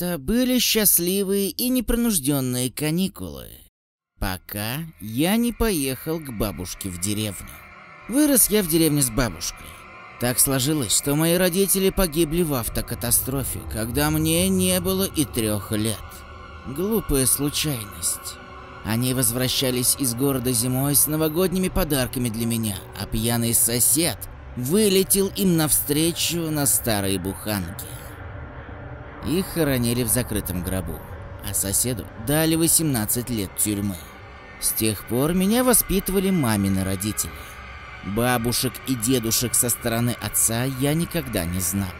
Это были счастливые и непринужденные каникулы. Пока я не поехал к бабушке в деревню. Вырос я в деревне с бабушкой. Так сложилось, что мои родители погибли в автокатастрофе, когда мне не было и трех лет. Глупая случайность. Они возвращались из города зимой с новогодними подарками для меня, а пьяный сосед вылетел им навстречу на старой буханке. Их хоронили в закрытом гробу, а соседу дали 18 лет тюрьмы. С тех пор меня воспитывали мамины родители. Бабушек и дедушек со стороны отца я никогда не знал.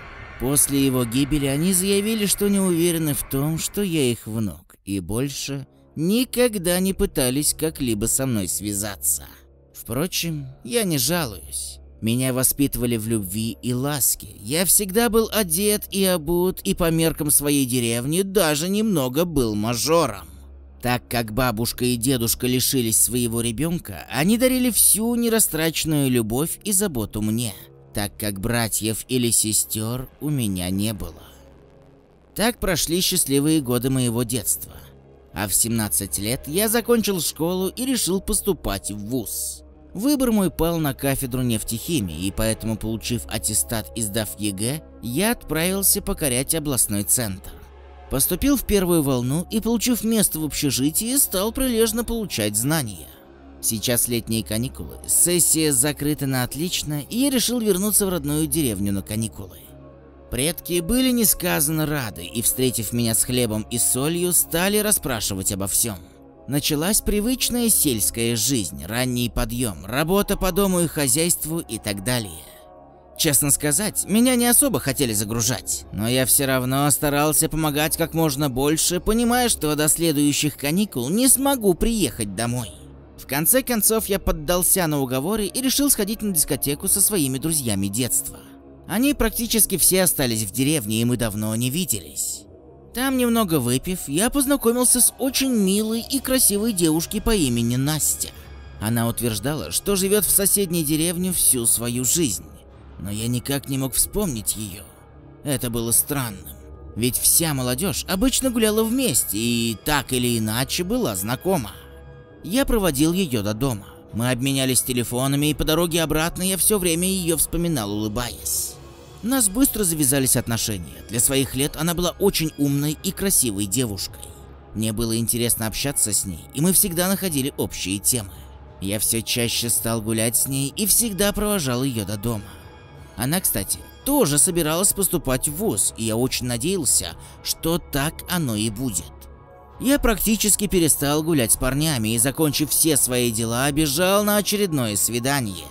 После его гибели они заявили, что не уверены в том, что я их внук, и больше никогда не пытались как-либо со мной связаться. Впрочем, я не жалуюсь. Меня воспитывали в любви и ласке. Я всегда был одет и обут, и по меркам своей деревни даже немного был мажором. Так как бабушка и дедушка лишились своего ребенка, они дарили всю нерастраченную любовь и заботу мне, так как братьев или сестер у меня не было. Так прошли счастливые годы моего детства. А в 17 лет я закончил школу и решил поступать в ВУЗ. Выбор мой пал на кафедру нефтехимии, и поэтому, получив аттестат и сдав ЕГЭ, я отправился покорять областной центр. Поступил в первую волну и, получив место в общежитии, стал прилежно получать знания. Сейчас летние каникулы, сессия закрыта на отлично, и я решил вернуться в родную деревню на каникулы. Предки были несказанно рады и, встретив меня с хлебом и солью, стали расспрашивать обо всем. Началась привычная сельская жизнь, ранний подъем, работа по дому и хозяйству и так далее. Честно сказать, меня не особо хотели загружать, но я все равно старался помогать как можно больше, понимая, что до следующих каникул не смогу приехать домой. В конце концов, я поддался на уговоры и решил сходить на дискотеку со своими друзьями детства. Они практически все остались в деревне, и мы давно не виделись. Там, немного выпив, я познакомился с очень милой и красивой девушкой по имени Настя. Она утверждала, что живет в соседней деревне всю свою жизнь но я никак не мог вспомнить ее. Это было странным. Ведь вся молодежь обычно гуляла вместе и так или иначе была знакома. Я проводил ее до дома. Мы обменялись телефонами, и по дороге обратно я все время ее вспоминал, улыбаясь. У нас быстро завязались отношения. Для своих лет она была очень умной и красивой девушкой. Мне было интересно общаться с ней, и мы всегда находили общие темы. Я все чаще стал гулять с ней и всегда провожал ее до дома. Она, кстати, тоже собиралась поступать в ВУЗ, и я очень надеялся, что так оно и будет. Я практически перестал гулять с парнями и, закончив все свои дела, бежал на очередное свидание.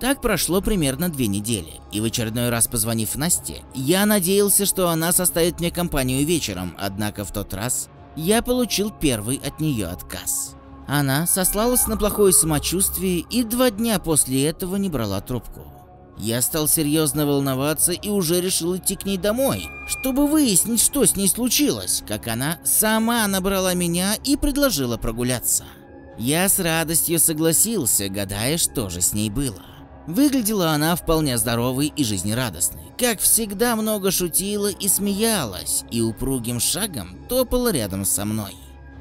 Так прошло примерно две недели, и в очередной раз позвонив Насте, я надеялся, что она составит мне компанию вечером, однако в тот раз я получил первый от нее отказ. Она сослалась на плохое самочувствие и два дня после этого не брала трубку. Я стал серьезно волноваться и уже решил идти к ней домой, чтобы выяснить, что с ней случилось, как она сама набрала меня и предложила прогуляться. Я с радостью согласился, гадая, что же с ней было. Выглядела она вполне здоровой и жизнерадостной. Как всегда, много шутила и смеялась, и упругим шагом топала рядом со мной.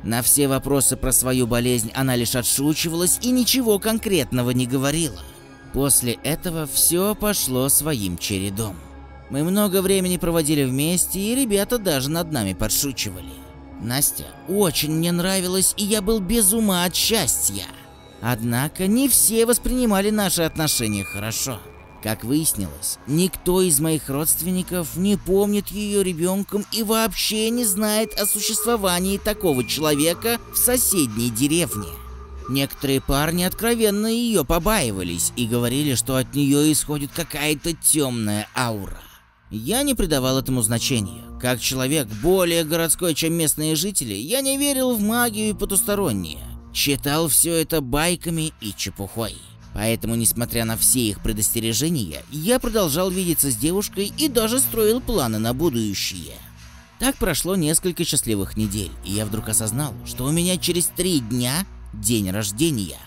На все вопросы про свою болезнь она лишь отшучивалась и ничего конкретного не говорила. После этого все пошло своим чередом. Мы много времени проводили вместе, и ребята даже над нами подшучивали. Настя очень мне нравилась, и я был без ума от счастья. Однако не все воспринимали наши отношения хорошо. Как выяснилось, никто из моих родственников не помнит ее ребенком и вообще не знает о существовании такого человека в соседней деревне. Некоторые парни откровенно ее побаивались и говорили, что от нее исходит какая-то темная аура. Я не придавал этому значения. Как человек более городской, чем местные жители, я не верил в магию и потустороннее. Считал все это байками и чепухой. Поэтому, несмотря на все их предостережения, я продолжал видеться с девушкой и даже строил планы на будущее. Так прошло несколько счастливых недель, и я вдруг осознал, что у меня через три дня день рождения.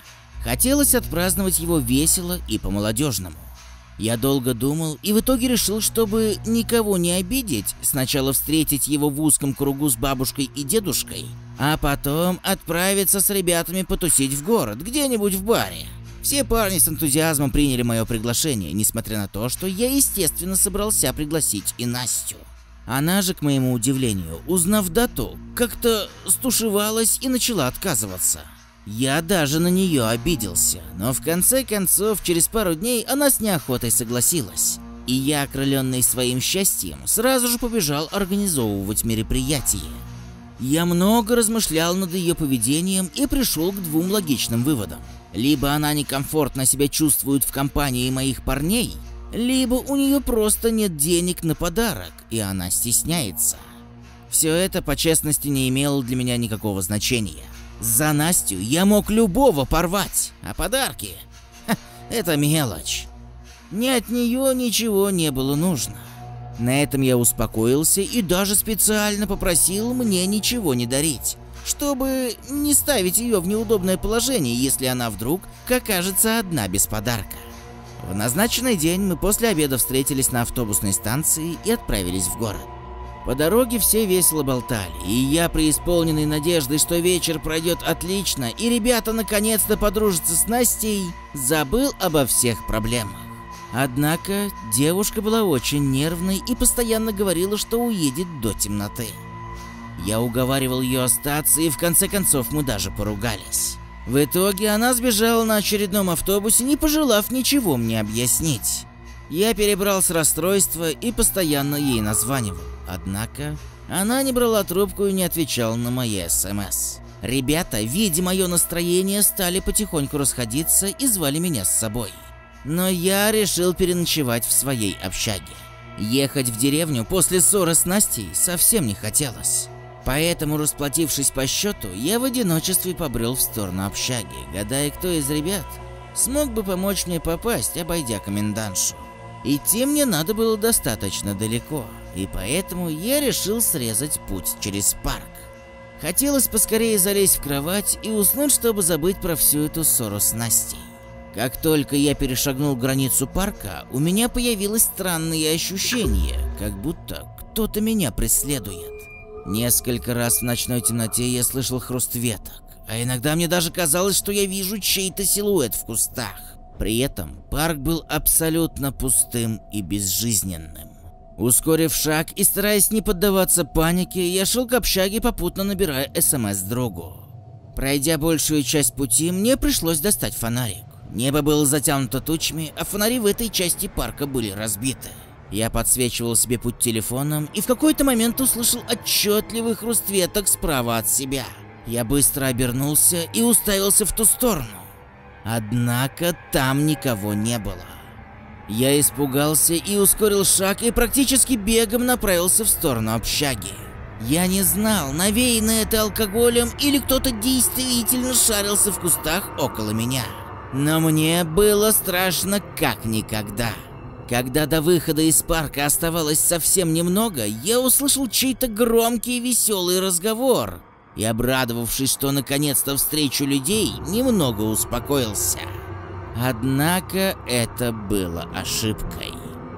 Хотелось отпраздновать его весело и по-молодежному. Я долго думал и в итоге решил, чтобы никого не обидеть, сначала встретить его в узком кругу с бабушкой и дедушкой, а потом отправиться с ребятами потусить в город, где-нибудь в баре. Все парни с энтузиазмом приняли мое приглашение, несмотря на то, что я, естественно, собрался пригласить и Настю. Она же, к моему удивлению, узнав дату, как-то стушевалась и начала отказываться. Я даже на нее обиделся, но в конце концов, через пару дней она с неохотой согласилась. И я, окрыленный своим счастьем, сразу же побежал организовывать мероприятие. Я много размышлял над ее поведением и пришел к двум логичным выводам. Либо она некомфортно себя чувствует в компании моих парней, либо у нее просто нет денег на подарок, и она стесняется. Все это, по честности, не имело для меня никакого значения. За Настю я мог любого порвать, а подарки это мелочь. Ни от нее ничего не было нужно. На этом я успокоился и даже специально попросил мне ничего не дарить, чтобы не ставить ее в неудобное положение, если она вдруг окажется одна без подарка. В назначенный день мы после обеда встретились на автобусной станции и отправились в город. По дороге все весело болтали, и я, преисполненный надеждой, что вечер пройдет отлично, и ребята наконец-то подружатся с Настей, забыл обо всех проблемах. Однако девушка была очень нервной и постоянно говорила, что уедет до темноты. Я уговаривал ее остаться, и в конце концов мы даже поругались. В итоге она сбежала на очередном автобусе, не пожелав ничего мне объяснить. Я перебрал с расстройства и постоянно ей названивал. Однако она не брала трубку и не отвечала на мои СМС. Ребята, видя мое настроение, стали потихоньку расходиться и звали меня с собой. Но я решил переночевать в своей общаге. Ехать в деревню после ссоры с Настей совсем не хотелось. Поэтому, расплатившись по счету, я в одиночестве побрел в сторону общаги, гадая, кто из ребят смог бы помочь мне попасть, обойдя комендантшу. Идти мне надо было достаточно далеко, и поэтому я решил срезать путь через парк. Хотелось поскорее залезть в кровать и уснуть, чтобы забыть про всю эту ссору с Настей. Как только я перешагнул границу парка, у меня появилось странное ощущение, как будто кто-то меня преследует. Несколько раз в ночной темноте я слышал хруст веток, а иногда мне даже казалось, что я вижу чей-то силуэт в кустах. При этом парк был абсолютно пустым и безжизненным. Ускорив шаг и стараясь не поддаваться панике, я шел к общаге, попутно набирая СМС другу. Пройдя большую часть пути, мне пришлось достать фонарик. Небо было затянуто тучами, а фонари в этой части парка были разбиты. Я подсвечивал себе путь телефоном и в какой-то момент услышал отчетливый хруст веток справа от себя. Я быстро обернулся и уставился в ту сторону. Однако там никого не было. Я испугался и ускорил шаг и практически бегом направился в сторону общаги. Я не знал, навеяно это алкоголем или кто-то действительно шарился в кустах около меня. Но мне было страшно как никогда. Когда до выхода из парка оставалось совсем немного, я услышал чей-то громкий и веселый разговор. И обрадовавшись, что наконец-то встречу людей, немного успокоился. Однако это было ошибкой.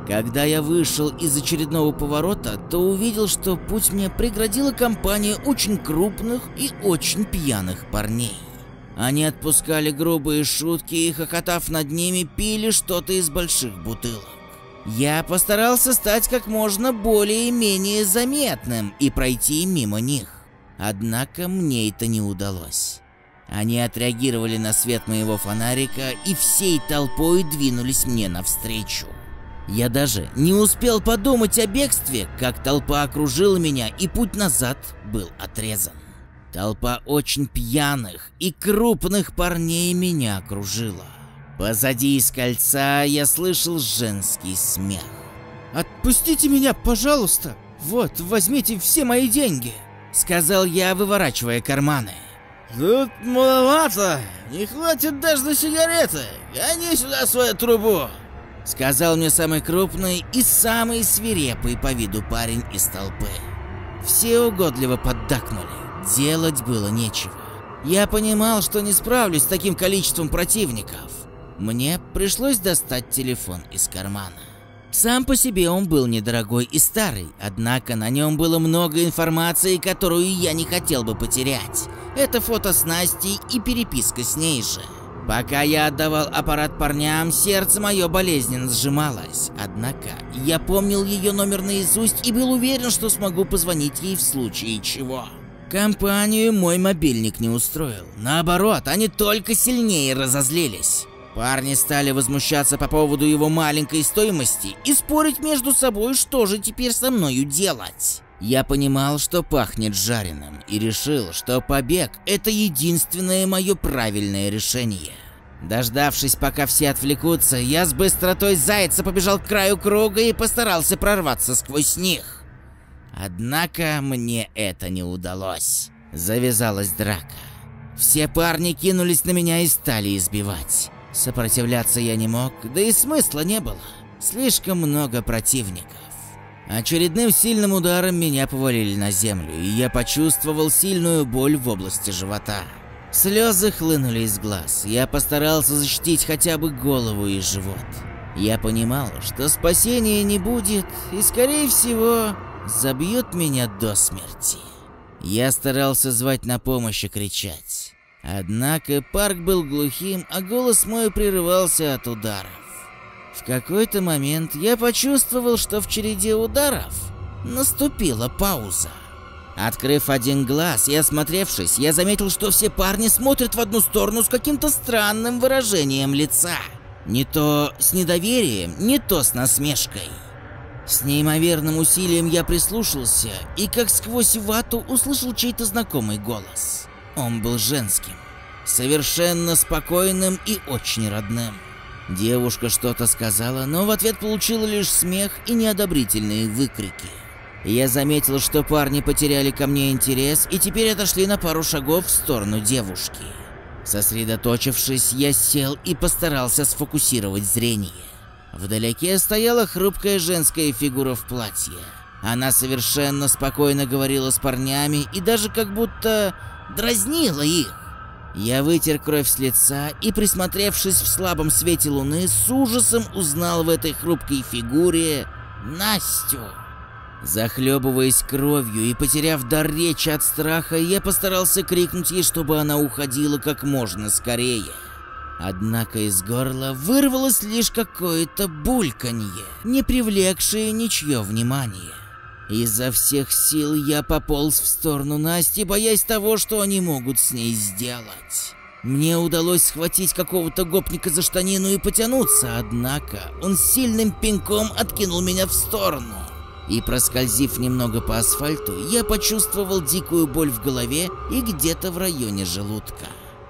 Когда я вышел из очередного поворота, то увидел, что путь мне преградила компания очень крупных и очень пьяных парней. Они отпускали грубые шутки и, хохотав над ними, пили что-то из больших бутылок. Я постарался стать как можно более-менее заметным и пройти мимо них. Однако мне это не удалось. Они отреагировали на свет моего фонарика и всей толпой двинулись мне навстречу. Я даже не успел подумать о бегстве, как толпа окружила меня и путь назад был отрезан. Толпа очень пьяных и крупных парней меня окружила. Позади из кольца я слышал женский смех. «Отпустите меня, пожалуйста! Вот, возьмите все мои деньги!» Сказал я, выворачивая карманы. Тут маловато, не хватит даже на сигареты. Гони сюда свою трубу. Сказал мне самый крупный и самый свирепый по виду парень из толпы. Все угодливо поддакнули. Делать было нечего. Я понимал, что не справлюсь с таким количеством противников. Мне пришлось достать телефон из кармана. Сам по себе он был недорогой и старый, однако на нем было много информации, которую я не хотел бы потерять. Это фото с Настей и переписка с ней же. Пока я отдавал аппарат парням, сердце мое болезненно сжималось. Однако я помнил ее номер наизусть и был уверен, что смогу позвонить ей в случае чего. Компанию мой мобильник не устроил. Наоборот, они только сильнее разозлились. Парни стали возмущаться по поводу его маленькой стоимости и спорить между собой, что же теперь со мною делать. Я понимал, что пахнет жареным, и решил, что побег – это единственное мое правильное решение. Дождавшись, пока все отвлекутся, я с быстротой зайца побежал к краю круга и постарался прорваться сквозь них. Однако мне это не удалось. Завязалась драка. Все парни кинулись на меня и стали избивать. Сопротивляться я не мог, да и смысла не было. Слишком много противников. Очередным сильным ударом меня повалили на землю, и я почувствовал сильную боль в области живота. Слезы хлынули из глаз. Я постарался защитить хотя бы голову и живот. Я понимал, что спасения не будет, и скорее всего забьют меня до смерти. Я старался звать на помощь и кричать. Однако парк был глухим, а голос мой прерывался от ударов. В какой-то момент я почувствовал, что в череде ударов наступила пауза. Открыв один глаз и осмотревшись, я заметил, что все парни смотрят в одну сторону с каким-то странным выражением лица. Не то с недоверием, не то с насмешкой. С неимоверным усилием я прислушался и как сквозь вату услышал чей-то знакомый голос. Он был женским, совершенно спокойным и очень родным. Девушка что-то сказала, но в ответ получила лишь смех и неодобрительные выкрики. Я заметил, что парни потеряли ко мне интерес и теперь отошли на пару шагов в сторону девушки. Сосредоточившись, я сел и постарался сфокусировать зрение. Вдалеке стояла хрупкая женская фигура в платье. Она совершенно спокойно говорила с парнями и даже как будто дразнила их. Я вытер кровь с лица и, присмотревшись в слабом свете луны, с ужасом узнал в этой хрупкой фигуре Настю. Захлебываясь кровью и потеряв дар речи от страха, я постарался крикнуть ей, чтобы она уходила как можно скорее. Однако из горла вырвалось лишь какое-то бульканье, не привлекшее ничье внимание. Изо всех сил я пополз в сторону Насти, боясь того, что они могут с ней сделать. Мне удалось схватить какого-то гопника за штанину и потянуться, однако он сильным пинком откинул меня в сторону. И проскользив немного по асфальту, я почувствовал дикую боль в голове и где-то в районе желудка.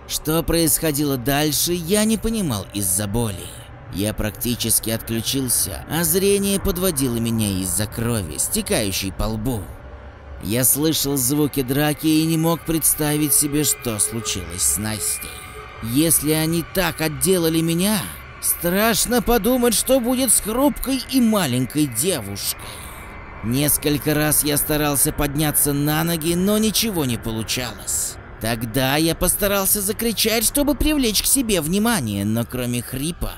Что происходило дальше, я не понимал из-за боли. Я практически отключился, а зрение подводило меня из-за крови, стекающей по лбу. Я слышал звуки драки и не мог представить себе, что случилось с Настей. Если они так отделали меня, страшно подумать, что будет с хрупкой и маленькой девушкой. Несколько раз я старался подняться на ноги, но ничего не получалось. Тогда я постарался закричать, чтобы привлечь к себе внимание, но кроме хрипа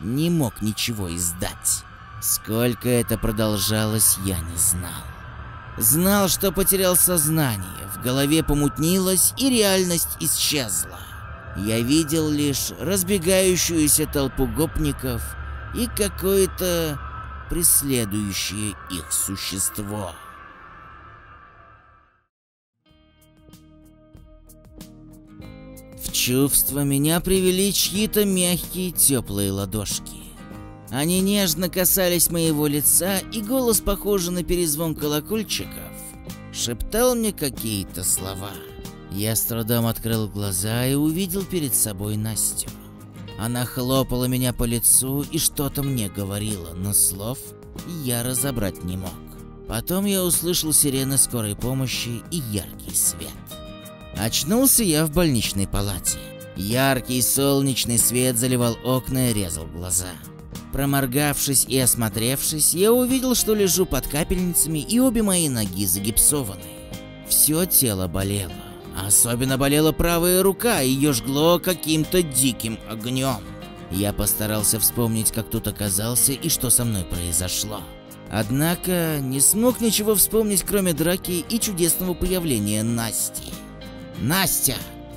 не мог ничего издать. Сколько это продолжалось, я не знал. Знал, что потерял сознание, в голове помутнилось и реальность исчезла. Я видел лишь разбегающуюся толпу гопников и какое-то преследующее их существо. В чувство меня привели чьи-то мягкие теплые ладошки. Они нежно касались моего лица, и голос, похожий на перезвон колокольчиков, шептал мне какие-то слова. Я с трудом открыл глаза и увидел перед собой Настю. Она хлопала меня по лицу и что-то мне говорила, но слов я разобрать не мог. Потом я услышал сирены скорой помощи и яркий свет. Очнулся я в больничной палате. Яркий солнечный свет заливал окна и резал глаза. Проморгавшись и осмотревшись, я увидел, что лежу под капельницами и обе мои ноги загипсованы. Все тело болело. Особенно болела правая рука, ее жгло каким-то диким огнем. Я постарался вспомнить, как тут оказался и что со мной произошло. Однако не смог ничего вспомнить, кроме драки и чудесного появления Насти. Настя!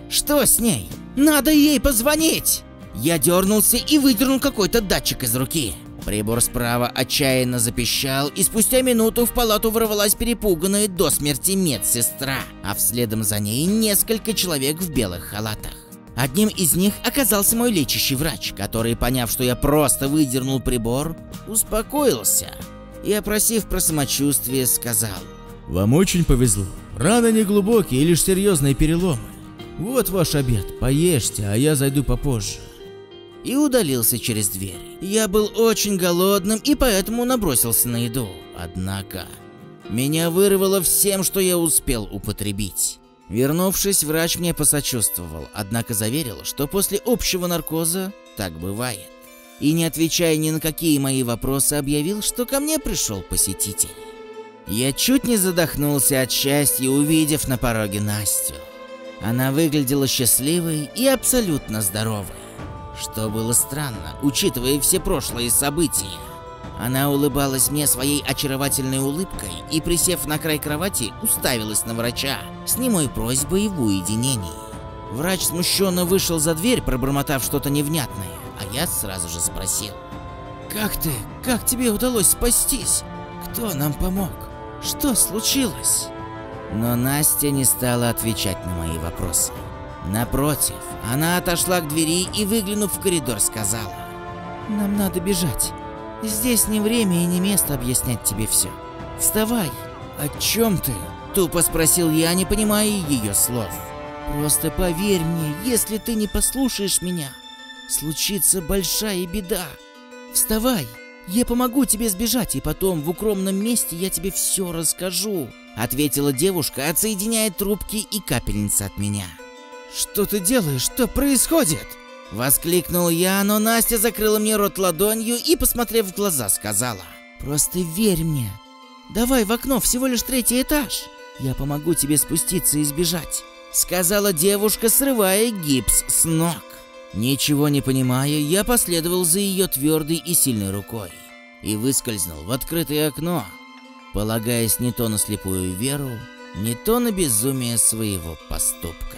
Что с ней? Надо ей позвонить! Я дернулся и выдернул какой-то датчик из руки. Прибор справа отчаянно запищал, и спустя минуту в палату ворвалась перепуганная до смерти медсестра, а вследом за ней несколько человек в белых халатах. Одним из них оказался мой лечащий врач, который, поняв, что я просто выдернул прибор, успокоился и, опросив про самочувствие, сказал. Вам очень повезло. Раны не глубокие и лишь серьезные переломы. Вот ваш обед, поешьте, а я зайду попозже. И удалился через дверь. Я был очень голодным и поэтому набросился на еду. Однако, меня вырвало всем, что я успел употребить. Вернувшись, врач мне посочувствовал, однако заверил, что после общего наркоза так бывает. И не отвечая ни на какие мои вопросы, объявил, что ко мне пришел посетитель. Я чуть не задохнулся от счастья, увидев на пороге Настю. Она выглядела счастливой и абсолютно здоровой, что было странно, учитывая все прошлые события. Она улыбалась мне своей очаровательной улыбкой и, присев на край кровати, уставилась на врача с немой просьбой в уединении. Врач смущенно вышел за дверь, пробормотав что-то невнятное, а я сразу же спросил. «Как ты? Как тебе удалось спастись? Кто нам помог? Что случилось?» Но Настя не стала отвечать на мои вопросы. Напротив, она отошла к двери и, выглянув в коридор, сказала. «Нам надо бежать. Здесь не время и не место объяснять тебе все. Вставай!» «О чем ты?» – тупо спросил я, не понимая ее слов. «Просто поверь мне, если ты не послушаешь меня, случится большая беда. Вставай, я помогу тебе сбежать, и потом в укромном месте я тебе все расскажу», – ответила девушка, отсоединяя трубки и капельницы от меня. «Что ты делаешь? Что происходит?» Воскликнул я, но Настя закрыла мне рот ладонью и, посмотрев в глаза, сказала. «Просто верь мне. Давай в окно, всего лишь третий этаж. Я помогу тебе спуститься и сбежать», — сказала девушка, срывая гипс с ног. Ничего не понимая, я последовал за ее твердой и сильной рукой и выскользнул в открытое окно, полагаясь не то на слепую веру, не то на безумие своего поступка.